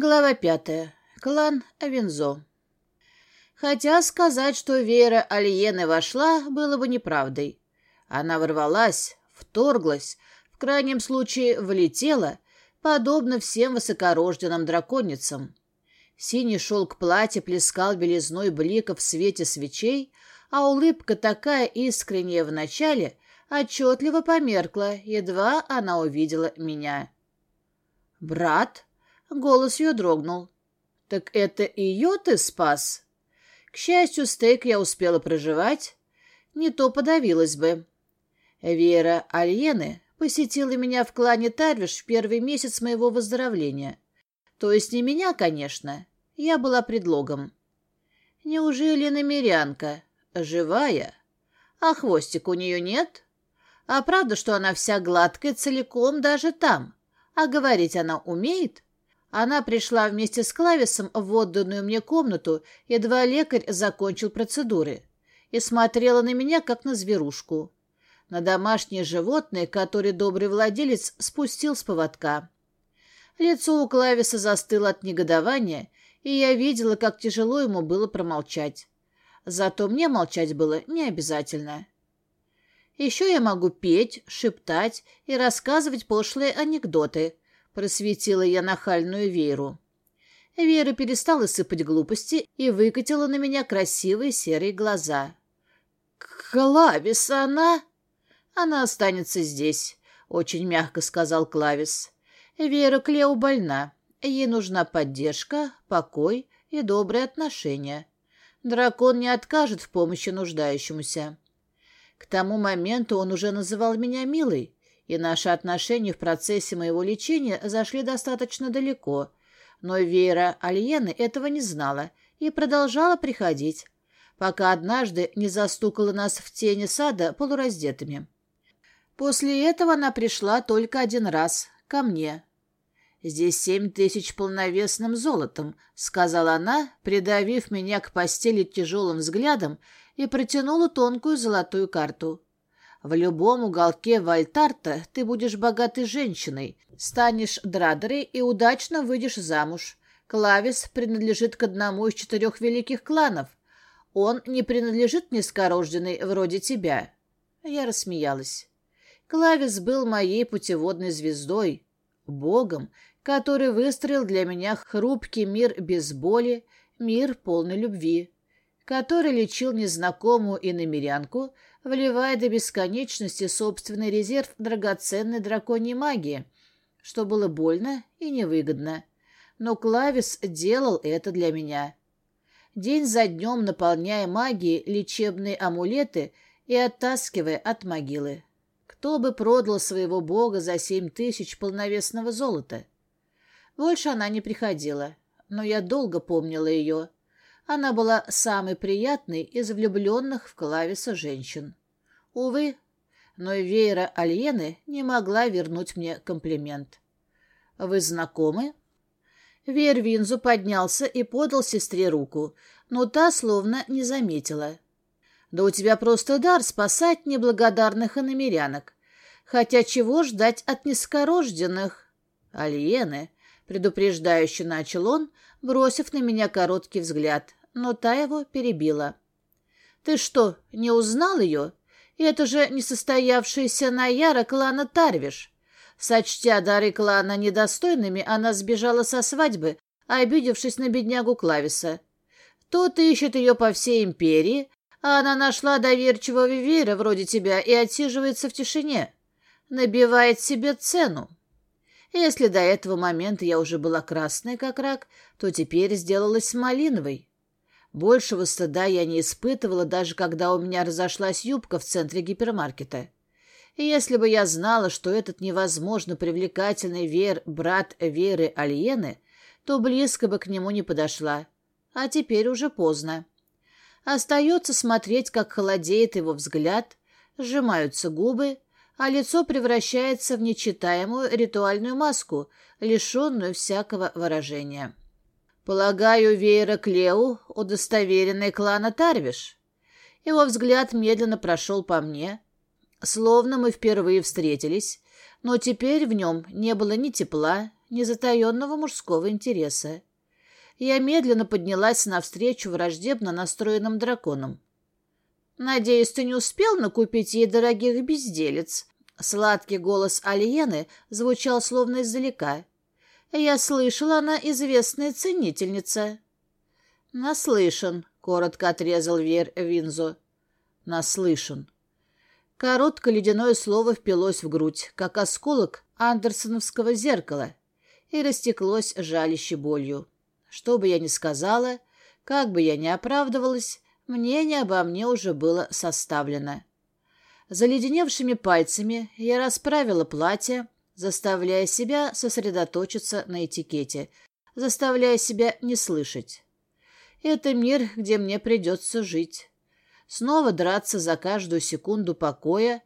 Глава пятая. Клан Авензо. Хотя сказать, что Вера Альены вошла, было бы неправдой. Она ворвалась, вторглась, в крайнем случае влетела, подобно всем высокорожденным драконицам. Синий шелк платья плескал белизной бликов в свете свечей, а улыбка такая искренняя в начале отчетливо померкла, едва она увидела меня. «Брат?» Голос ее дрогнул. «Так это ее ты спас?» К счастью, стейк я успела проживать. Не то подавилась бы. Вера Альены посетила меня в клане Тарвиш в первый месяц моего выздоровления. То есть не меня, конечно. Я была предлогом. Неужели намерянка? Живая? А хвостик у нее нет? А правда, что она вся гладкая целиком даже там? А говорить она умеет? Она пришла вместе с Клависом в отданную мне комнату, едва лекарь закончил процедуры, и смотрела на меня, как на зверушку. На домашнее животное, которое добрый владелец спустил с поводка. Лицо у Клависа застыло от негодования, и я видела, как тяжело ему было промолчать. Зато мне молчать было не обязательно. Еще я могу петь, шептать и рассказывать пошлые анекдоты — просветила я нахальную Веру. Вера перестала сыпать глупости и выкатила на меня красивые серые глаза. «Клавис, она...» «Она останется здесь», — очень мягко сказал Клавис. «Вера Клео больна. Ей нужна поддержка, покой и добрые отношения. Дракон не откажет в помощи нуждающемуся». К тому моменту он уже называл меня милой, и наши отношения в процессе моего лечения зашли достаточно далеко, но Вера Альены этого не знала и продолжала приходить, пока однажды не застукала нас в тени сада полураздетыми. После этого она пришла только один раз, ко мне. «Здесь семь тысяч полновесным золотом», — сказала она, придавив меня к постели тяжелым взглядом и протянула тонкую золотую карту. В любом уголке Вальтарта ты будешь богатой женщиной, станешь драдерой и удачно выйдешь замуж. Клавис принадлежит к одному из четырех великих кланов. Он не принадлежит низкорожденной вроде тебя. Я рассмеялась. Клавис был моей путеводной звездой, богом, который выстроил для меня хрупкий мир без боли, мир полной любви, который лечил незнакомую иномерянку, вливая до бесконечности собственный резерв драгоценной драконьей магии, что было больно и невыгодно. Но Клавис делал это для меня. День за днем наполняя магией лечебные амулеты и оттаскивая от могилы. Кто бы продал своего бога за семь тысяч полновесного золота? Больше она не приходила, но я долго помнила ее. Она была самой приятной из влюбленных в Клависа женщин. Увы, но Вейра Альены не могла вернуть мне комплимент. «Вы знакомы?» Вервинзу поднялся и подал сестре руку, но та словно не заметила. «Да у тебя просто дар спасать неблагодарных иномерянок. Хотя чего ждать от низкорожденных?» «Альены», — предупреждающе начал он, бросив на меня короткий взгляд, но та его перебила. «Ты что, не узнал ее? Это же несостоявшаяся Наяра клана Тарвиш. Сочтя дары клана недостойными, она сбежала со свадьбы, обидевшись на беднягу Клависа. Тот ищет ее по всей империи, а она нашла доверчивого Вера вроде тебя и отсиживается в тишине. Набивает себе цену. Если до этого момента я уже была красной, как рак, то теперь сделалась малиновой. Большего стыда я не испытывала, даже когда у меня разошлась юбка в центре гипермаркета. И если бы я знала, что этот невозможно привлекательный Вер, брат Веры Альены, то близко бы к нему не подошла. А теперь уже поздно. Остается смотреть, как холодеет его взгляд, сжимаются губы, а лицо превращается в нечитаемую ритуальную маску, лишенную всякого выражения. Полагаю, Вейра Клеу — удостоверенный клана Тарвиш. Его взгляд медленно прошел по мне, словно мы впервые встретились, но теперь в нем не было ни тепла, незатаенного мужского интереса. Я медленно поднялась навстречу враждебно настроенным драконам. «Надеюсь, ты не успел накупить ей дорогих безделец?» Сладкий голос Альены звучал словно издалека. «Я слышала, она известная ценительница». «Наслышан», — коротко отрезал Вер Винзо. «Наслышан». Короткое ледяное слово впилось в грудь, как осколок андерсоновского зеркала, и растеклось жалящей болью. Что бы я ни сказала, как бы я ни оправдывалась, мнение обо мне уже было составлено. Заледеневшими пальцами я расправила платье, заставляя себя сосредоточиться на этикете, заставляя себя не слышать. Это мир, где мне придется жить. Снова драться за каждую секунду покоя,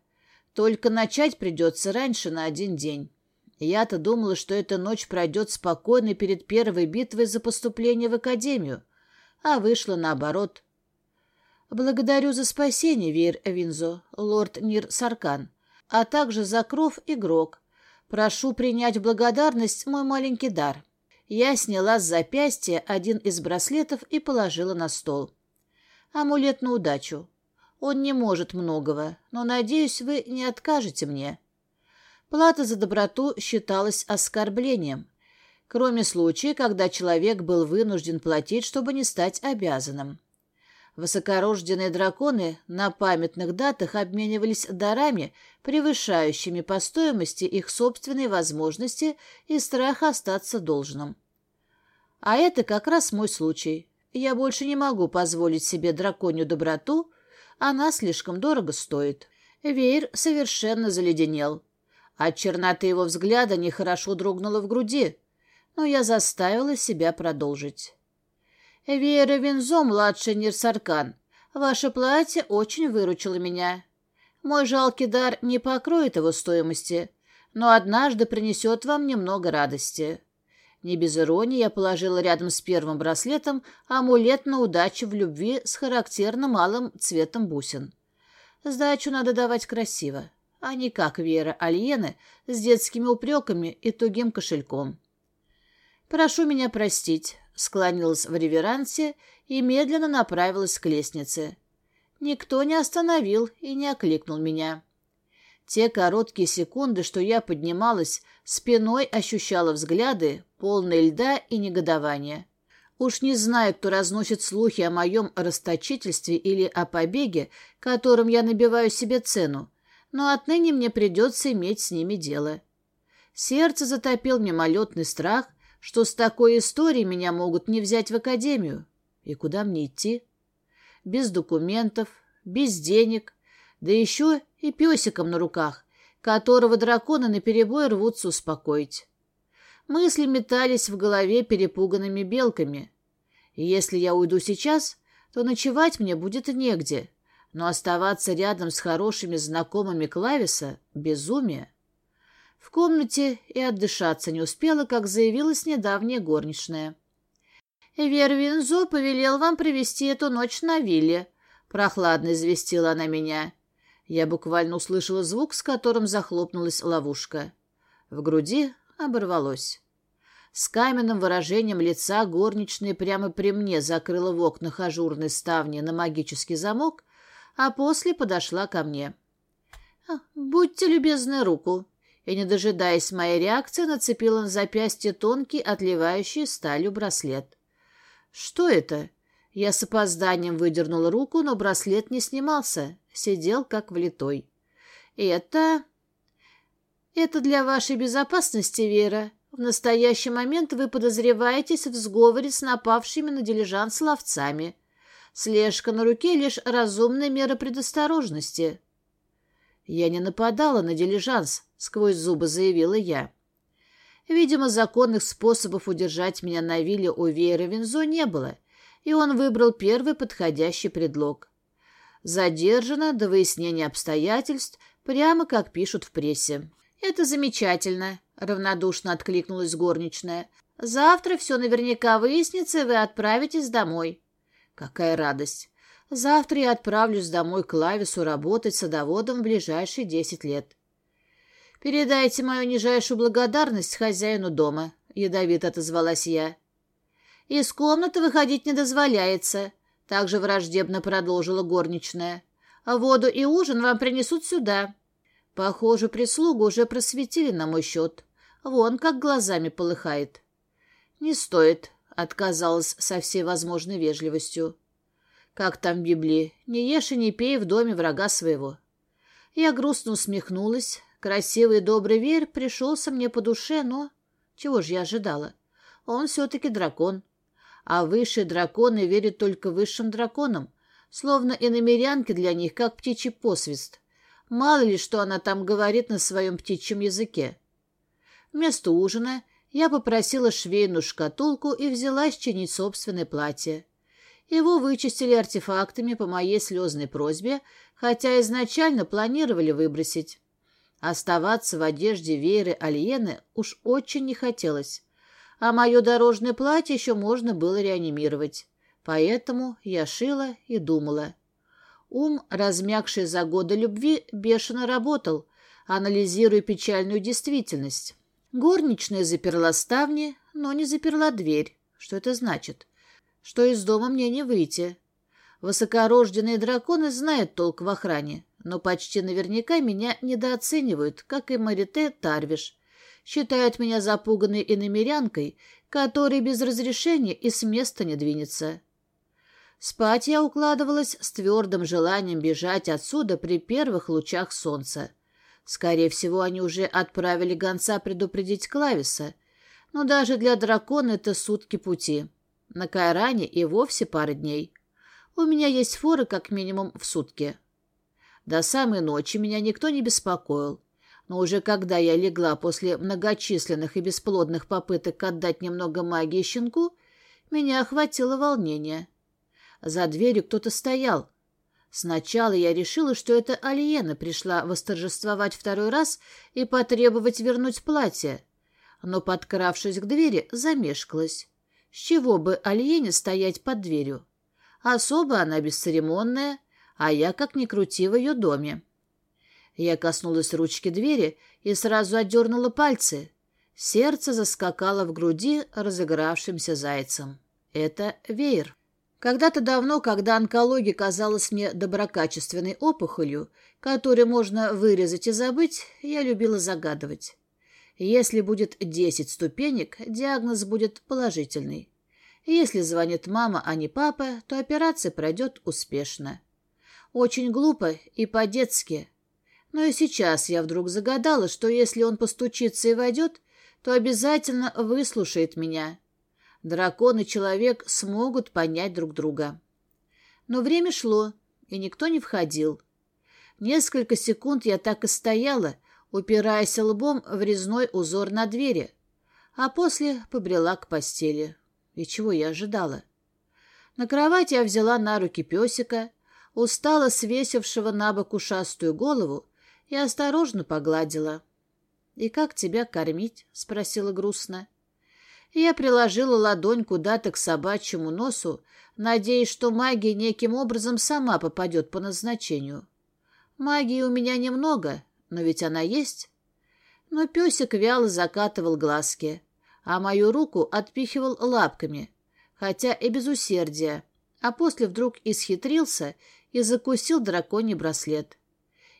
только начать придется раньше на один день. Я-то думала, что эта ночь пройдет спокойно перед первой битвой за поступление в академию, а вышло наоборот. Благодарю за спасение, Вейр Винзо, лорд Нир Саркан, а также за кров и грок. Прошу принять в благодарность мой маленький дар. Я сняла с запястья один из браслетов и положила на стол. Амулет на удачу. Он не может многого, но, надеюсь, вы не откажете мне. Плата за доброту считалась оскорблением, кроме случая, когда человек был вынужден платить, чтобы не стать обязанным. Высокорожденные драконы на памятных датах обменивались дарами, превышающими по стоимости их собственные возможности и страх остаться должным. А это как раз мой случай. Я больше не могу позволить себе драконью доброту, она слишком дорого стоит. Веер совершенно заледенел. От черноты его взгляда нехорошо дрогнуло в груди, но я заставила себя продолжить. «Вера Винзо, младший Нирсаркан, ваше платье очень выручило меня. Мой жалкий дар не покроет его стоимости, но однажды принесет вам немного радости». Не без иронии я положила рядом с первым браслетом амулет на удачу в любви с характерно малым цветом бусин. Сдачу надо давать красиво, а не как Вера Альены с детскими упреками и тугим кошельком. «Прошу меня простить», склонилась в реверансе и медленно направилась к лестнице. Никто не остановил и не окликнул меня. Те короткие секунды, что я поднималась, спиной ощущала взгляды, полные льда и негодования. Уж не знаю, кто разносит слухи о моем расточительстве или о побеге, которым я набиваю себе цену, но отныне мне придется иметь с ними дело. Сердце затопил мимолетный страх — что с такой историей меня могут не взять в академию. И куда мне идти? Без документов, без денег, да еще и песиком на руках, которого драконы наперебой рвутся успокоить. Мысли метались в голове перепуганными белками. И если я уйду сейчас, то ночевать мне будет негде, но оставаться рядом с хорошими знакомыми Клависа — безумие. В комнате и отдышаться не успела, как заявилась недавняя горничная. «Вервинзо повелел вам провести эту ночь на вилле», — прохладно известила она меня. Я буквально услышала звук, с которым захлопнулась ловушка. В груди оборвалось. С каменным выражением лица горничная прямо при мне закрыла в окнах ажурной ставни на магический замок, а после подошла ко мне. «Будьте любезны руку», и, не дожидаясь моей реакции, нацепила на запястье тонкий, отливающий сталью браслет. «Что это?» Я с опозданием выдернула руку, но браслет не снимался, сидел как влитой. «Это...» «Это для вашей безопасности, Вера. В настоящий момент вы подозреваетесь в сговоре с напавшими на дилижанс ловцами. Слежка на руке — лишь разумная мера предосторожности». «Я не нападала на дилижанс», — сквозь зубы заявила я. Видимо, законных способов удержать меня на вилле у Веера Винзо не было, и он выбрал первый подходящий предлог. Задержано до выяснения обстоятельств, прямо как пишут в прессе. «Это замечательно», — равнодушно откликнулась горничная. «Завтра все наверняка выяснится, и вы отправитесь домой». Какая радость! Завтра я отправлюсь домой к Лавису работать садоводом в ближайшие десять лет. «Передайте мою нижайшую благодарность хозяину дома», — ядовито отозвалась я. «Из комнаты выходить не дозволяется», — также враждебно продолжила горничная. «А воду и ужин вам принесут сюда». Похоже, прислугу уже просветили на мой счет. Вон как глазами полыхает. «Не стоит», — отказалась со всей возможной вежливостью. «Как там в Библии? Не ешь и не пей в доме врага своего». Я грустно усмехнулась, Красивый и добрый Вер пришелся мне по душе, но... Чего же я ожидала? Он все-таки дракон. А высшие драконы верят только высшим драконам, словно и намерянки для них, как птичий посвист. Мало ли, что она там говорит на своем птичьем языке. Вместо ужина я попросила швейную шкатулку и взялась чинить собственное платье. Его вычистили артефактами по моей слезной просьбе, хотя изначально планировали выбросить. Оставаться в одежде Веры Альены уж очень не хотелось, а мое дорожное платье еще можно было реанимировать. Поэтому я шила и думала. Ум, размягший за годы любви, бешено работал, анализируя печальную действительность. Горничная заперла ставни, но не заперла дверь. Что это значит? Что из дома мне не выйти. Высокорожденные драконы знают толк в охране но почти наверняка меня недооценивают, как и Марите Тарвиш. Считают меня запуганной иномерянкой, которая без разрешения и с места не двинется. Спать я укладывалась с твердым желанием бежать отсюда при первых лучах солнца. Скорее всего, они уже отправили гонца предупредить Клависа. Но даже для дракона это сутки пути. На Кайране и вовсе пара дней. У меня есть форы как минимум в сутки. До самой ночи меня никто не беспокоил. Но уже когда я легла после многочисленных и бесплодных попыток отдать немного магии щенку, меня охватило волнение. За дверью кто-то стоял. Сначала я решила, что это Алиена пришла восторжествовать второй раз и потребовать вернуть платье. Но, подкравшись к двери, замешкалась. С чего бы Альене стоять под дверью? Особо она бесцеремонная, а я как ни крути в ее доме. Я коснулась ручки двери и сразу отдернула пальцы. Сердце заскакало в груди разыгравшимся зайцем. Это веер. Когда-то давно, когда онкология казалась мне доброкачественной опухолью, которую можно вырезать и забыть, я любила загадывать. Если будет десять ступенек, диагноз будет положительный. Если звонит мама, а не папа, то операция пройдет успешно. Очень глупо и по-детски. Но и сейчас я вдруг загадала, что если он постучится и войдет, то обязательно выслушает меня. Дракон и человек смогут понять друг друга. Но время шло, и никто не входил. Несколько секунд я так и стояла, упираясь лбом в резной узор на двери, а после побрела к постели. И чего я ожидала? На кровати я взяла на руки песика, устало свесившего на бок ушастую голову, и осторожно погладила. «И как тебя кормить?» — спросила грустно. Я приложила ладонь куда-то к собачьему носу, надеясь, что магия неким образом сама попадет по назначению. Магии у меня немного, но ведь она есть. Но песик вяло закатывал глазки, а мою руку отпихивал лапками, хотя и без усердия, а после вдруг исхитрился и закусил драконий браслет.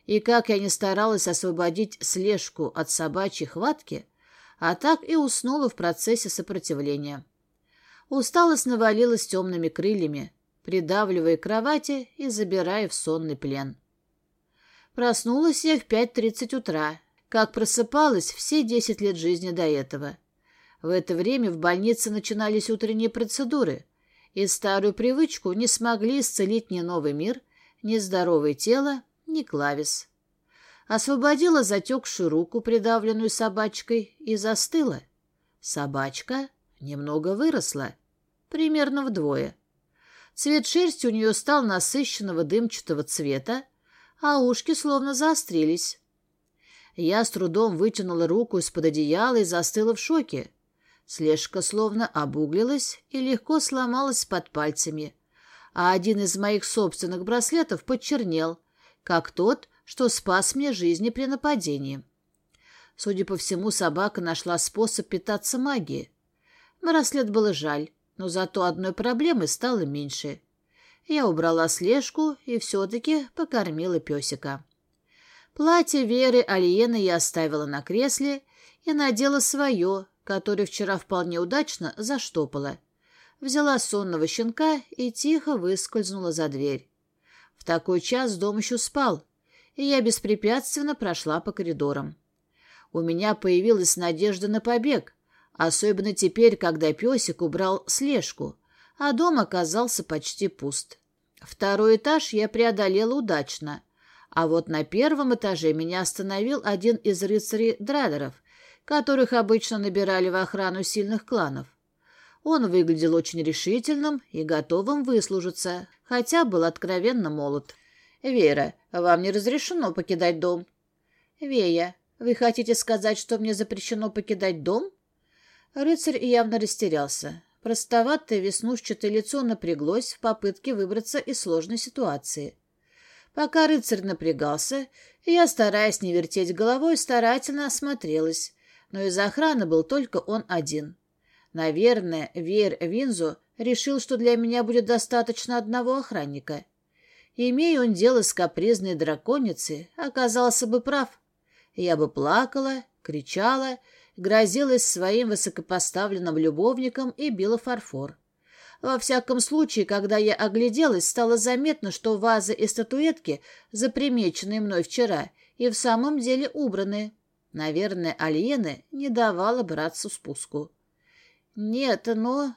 И как я не старалась освободить слежку от собачьей хватки, а так и уснула в процессе сопротивления. Усталость навалилась темными крыльями, придавливая кровати и забирая в сонный плен. Проснулась я в пять тридцать утра, как просыпалась все десять лет жизни до этого. В это время в больнице начинались утренние процедуры — и старую привычку не смогли исцелить ни новый мир, ни здоровое тело, ни клавис. Освободила затекшую руку, придавленную собачкой, и застыла. Собачка немного выросла, примерно вдвое. Цвет шерсти у нее стал насыщенного дымчатого цвета, а ушки словно заострились. Я с трудом вытянула руку из-под одеяла и застыла в шоке. Слежка словно обуглилась и легко сломалась под пальцами, а один из моих собственных браслетов почернел, как тот, что спас мне жизни при нападении. Судя по всему, собака нашла способ питаться магией. Браслет было жаль, но зато одной проблемы стало меньше. Я убрала слежку и все-таки покормила песика. Платье Веры Алиены я оставила на кресле и надела свое, которое вчера вполне удачно заштопала. Взяла сонного щенка и тихо выскользнула за дверь. В такой час дом еще спал, и я беспрепятственно прошла по коридорам. У меня появилась надежда на побег, особенно теперь, когда песик убрал слежку, а дом оказался почти пуст. Второй этаж я преодолела удачно, а вот на первом этаже меня остановил один из рыцарей Драдеров, которых обычно набирали в охрану сильных кланов. Он выглядел очень решительным и готовым выслужиться, хотя был откровенно молод. «Вера, вам не разрешено покидать дом». «Вея, вы хотите сказать, что мне запрещено покидать дом?» Рыцарь явно растерялся. Простоватое веснушчатое лицо напряглось в попытке выбраться из сложной ситуации. Пока рыцарь напрягался, я, стараясь не вертеть головой, старательно осмотрелась, но из охраны был только он один. Наверное, Вер Винзу решил, что для меня будет достаточно одного охранника. Имея он дело с капризной драконицей, оказался бы прав. Я бы плакала, кричала, грозилась своим высокопоставленным любовником и била фарфор. Во всяком случае, когда я огляделась, стало заметно, что вазы и статуэтки, запримеченные мной вчера, и в самом деле убраны. Наверное, Альены не давала братцу спуску. «Нет, но...»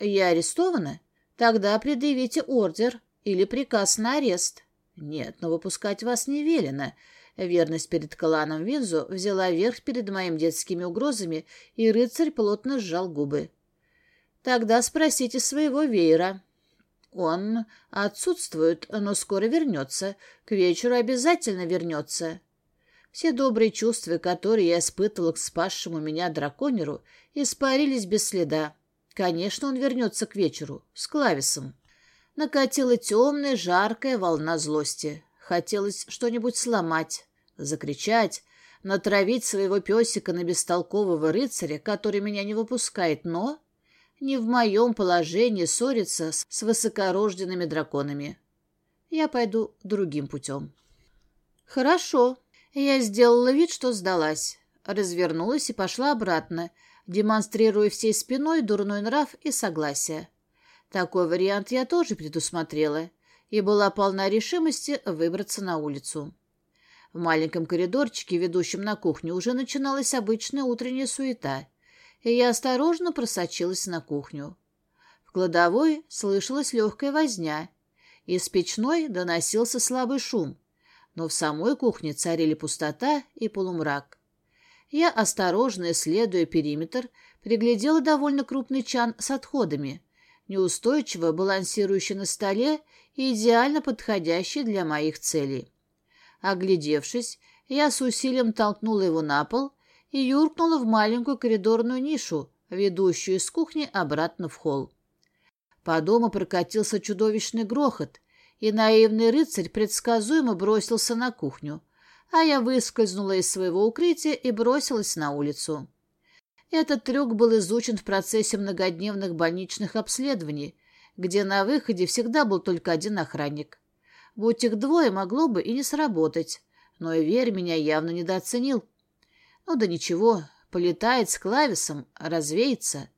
«Я арестована? Тогда предъявите ордер или приказ на арест». «Нет, но выпускать вас не велено». Верность перед кланом Винзу взяла верх перед моими детскими угрозами, и рыцарь плотно сжал губы. «Тогда спросите своего веера». «Он отсутствует, но скоро вернется. К вечеру обязательно вернется». Все добрые чувства, которые я испытывала к спасшему меня драконеру, испарились без следа. Конечно, он вернется к вечеру, с клависом. Накатила темная, жаркая волна злости. Хотелось что-нибудь сломать, закричать, натравить своего песика на бестолкового рыцаря, который меня не выпускает, но не в моем положении ссориться с высокорожденными драконами. Я пойду другим путем. Хорошо, я сделала вид, что сдалась, развернулась и пошла обратно, демонстрируя всей спиной дурной нрав и согласие. Такой вариант я тоже предусмотрела и была полна решимости выбраться на улицу. В маленьком коридорчике, ведущем на кухню, уже начиналась обычная утренняя суета, и я осторожно просочилась на кухню. В кладовой слышалась легкая возня, из печной доносился слабый шум, но в самой кухне царили пустота и полумрак. Я, осторожно исследуя периметр, приглядела довольно крупный чан с отходами, неустойчиво балансирующий на столе и идеально подходящий для моих целей. Оглядевшись, я с усилием толкнула его на пол и юркнула в маленькую коридорную нишу, ведущую из кухни обратно в холл. По дому прокатился чудовищный грохот, и наивный рыцарь предсказуемо бросился на кухню, а я выскользнула из своего укрытия и бросилась на улицу. Этот трюк был изучен в процессе многодневных больничных обследований, где на выходе всегда был только один охранник. Будь их двое, могло бы и не сработать, но и Верь меня явно недооценил. Ну да ничего, полетает с клависом, развеется.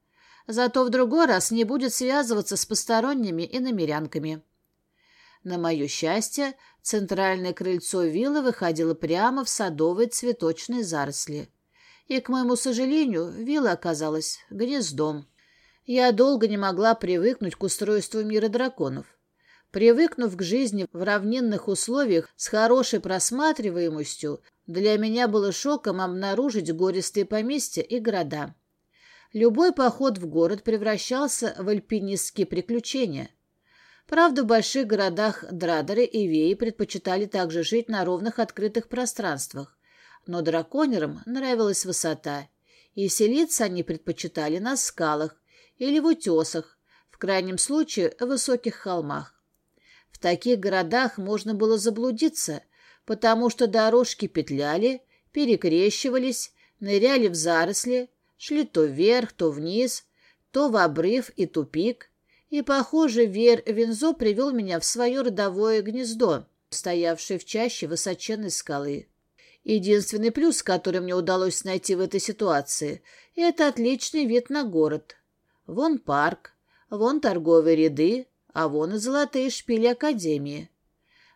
Зато в другой раз не будет связываться с посторонними и намерянками. На мое счастье, центральное крыльцо виллы выходило прямо в садовые цветочные заросли. И, к моему сожалению, вилла оказалась гнездом. Я долго не могла привыкнуть к устройству мира драконов. Привыкнув к жизни в равнинных условиях с хорошей просматриваемостью, для меня было шоком обнаружить гористые поместья и города. Любой поход в город превращался в альпинистские приключения – Правда, в больших городах Драдеры и Веи предпочитали также жить на ровных открытых пространствах. Но драконерам нравилась высота, и селиться они предпочитали на скалах или в утесах, в крайнем случае в высоких холмах. В таких городах можно было заблудиться, потому что дорожки петляли, перекрещивались, ныряли в заросли, шли то вверх, то вниз, то в обрыв и тупик, и, похоже, Вер Вензо привел меня в свое родовое гнездо, стоявшее в чаще высоченной скалы. Единственный плюс, который мне удалось найти в этой ситуации, это отличный вид на город. Вон парк, вон торговые ряды, а вон и золотые шпили Академии.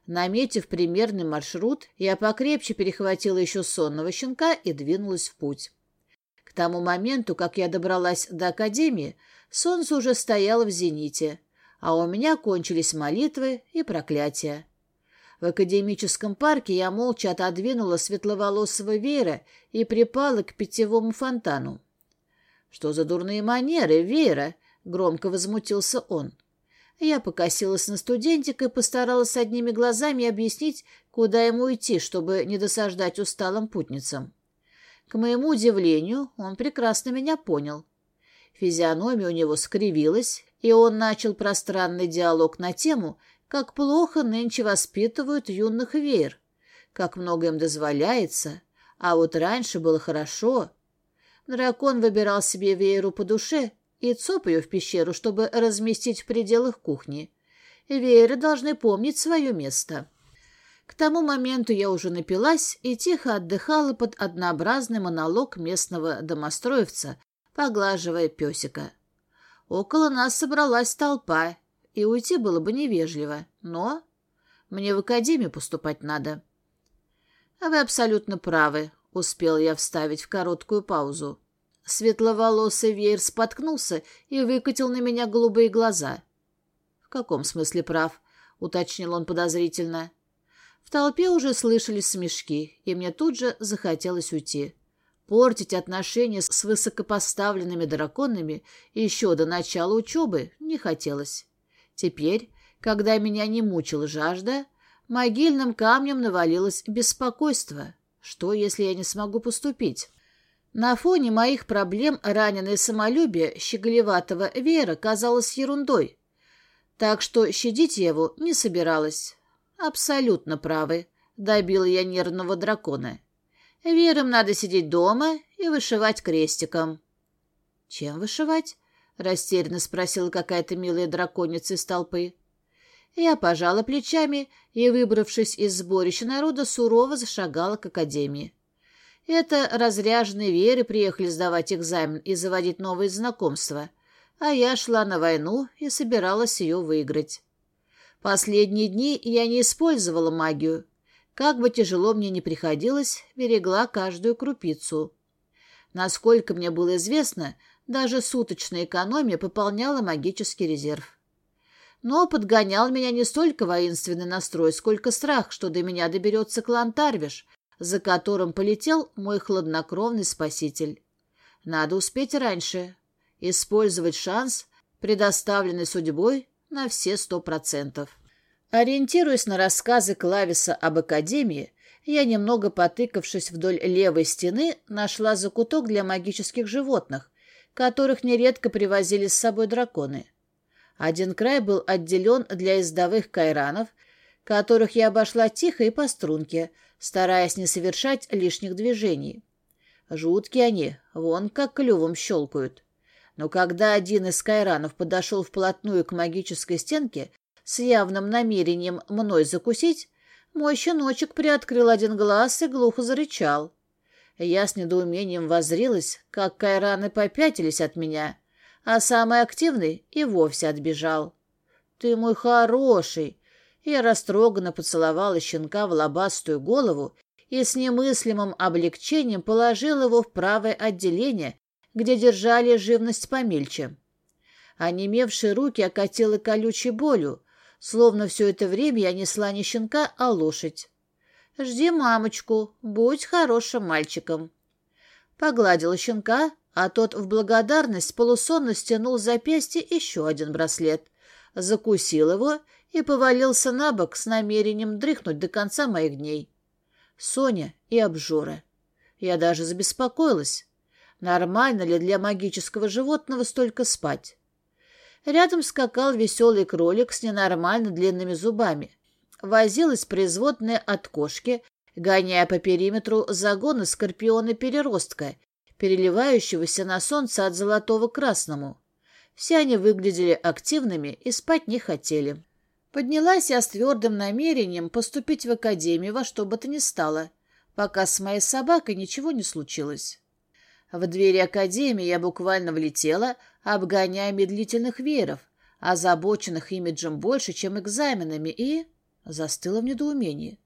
Наметив примерный маршрут, я покрепче перехватила еще сонного щенка и двинулась в путь. К тому моменту, как я добралась до Академии, солнце уже стояло в зените, а у меня кончились молитвы и проклятия. В академическом парке я молча отодвинула светловолосого веера и припала к питьевому фонтану. «Что за дурные манеры, Вера?» — громко возмутился он. Я покосилась на студентика и постаралась одними глазами объяснить, куда ему идти, чтобы не досаждать усталым путницам. К моему удивлению, он прекрасно меня понял. Физиономия у него скривилась, и он начал пространный диалог на тему, как плохо нынче воспитывают юных веер, как много им дозволяется, а вот раньше было хорошо. Дракон выбирал себе вееру по душе — и цоп ее в пещеру, чтобы разместить в пределах кухни. Вееры должны помнить свое место. К тому моменту я уже напилась и тихо отдыхала под однообразный монолог местного домостроевца, поглаживая песика. Около нас собралась толпа, и уйти было бы невежливо, но мне в академию поступать надо. — Вы абсолютно правы, — успел я вставить в короткую паузу. Светловолосый веер споткнулся и выкатил на меня голубые глаза. «В каком смысле прав?» — уточнил он подозрительно. В толпе уже слышались смешки, и мне тут же захотелось уйти. Портить отношения с высокопоставленными драконами еще до начала учебы не хотелось. Теперь, когда меня не мучила жажда, могильным камнем навалилось беспокойство. Что, если я не смогу поступить? На фоне моих проблем раненое самолюбие щеголеватого Вера казалось ерундой, так что щадить его не собиралась. Абсолютно правы, добила я нервного дракона. Верам надо сидеть дома и вышивать крестиком. «Чем вышивать?» — растерянно спросила какая-то милая драконица из толпы. Я пожала плечами и, выбравшись из сборища народа, сурово зашагала к академии. Это разряженные веры приехали сдавать экзамен и заводить новые знакомства, а я шла на войну и собиралась ее выиграть. Последние дни я не использовала магию. Как бы тяжело мне ни приходилось, берегла каждую крупицу. Насколько мне было известно, даже суточная экономия пополняла магический резерв. Но подгонял меня не столько воинственный настрой, сколько страх, что до меня доберется клан Тарвиш, за которым полетел мой хладнокровный спаситель. Надо успеть раньше, использовать шанс, предоставленный судьбой, на все сто процентов. Ориентируясь на рассказы Клависа об Академии, я, немного потыкавшись вдоль левой стены, нашла закуток для магических животных, которых нередко привозили с собой драконы. Один край был отделен для ездовых кайранов, которых я обошла тихо и по струнке, стараясь не совершать лишних движений. Жуткие они, вон как клювом щелкают. Но когда один из кайранов подошел вплотную к магической стенке с явным намерением мной закусить, мой щеночек приоткрыл один глаз и глухо зарычал. Я с недоумением возрилась, как кайраны попятились от меня, а самый активный и вовсе отбежал. «Ты мой хороший!» Я растроганно поцеловала щенка в лобастую голову и с немыслимым облегчением положила его в правое отделение, где держали живность помельче. Онемевшие руки окатило колючей болью, словно все это время я несла не щенка, а лошадь. «Жди мамочку, будь хорошим мальчиком». Погладила щенка, а тот в благодарность полусонно стянул с запястья еще один браслет, закусил его и повалился на бок с намерением дрыхнуть до конца моих дней. Соня и обжора. Я даже забеспокоилась. Нормально ли для магического животного столько спать? Рядом скакал веселый кролик с ненормально длинными зубами. Возилась производная от кошки, гоняя по периметру загоны скорпиона-переростка, переливающегося на солнце от золотого к красному. Все они выглядели активными и спать не хотели. Поднялась я с твердым намерением поступить в академию во что бы то ни стало, пока с моей собакой ничего не случилось. В двери академии я буквально влетела, обгоняя медлительных вееров, озабоченных имиджем больше, чем экзаменами, и застыла в недоумении.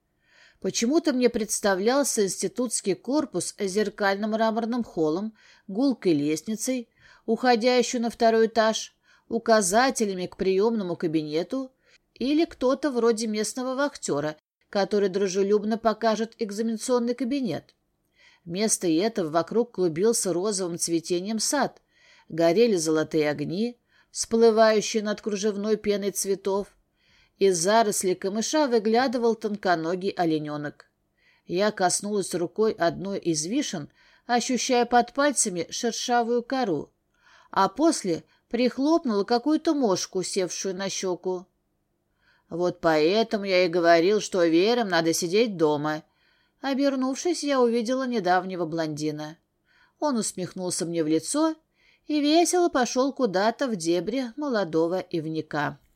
Почему-то мне представлялся институтский корпус с зеркальным мраморным холлом, гулкой лестницей, уходящую на второй этаж, указателями к приемному кабинету или кто-то вроде местного вахтера, который дружелюбно покажет экзаменационный кабинет. Вместо этого вокруг клубился розовым цветением сад, горели золотые огни, всплывающие над кружевной пеной цветов, из зарослей камыша выглядывал тонконогий олененок. Я коснулась рукой одной из вишен, ощущая под пальцами шершавую кору, а после прихлопнула какую-то мошку, севшую на щеку. Вот поэтому я и говорил, что верам надо сидеть дома. Обернувшись, я увидела недавнего блондина. Он усмехнулся мне в лицо и весело пошел куда-то в дебри молодого ивника.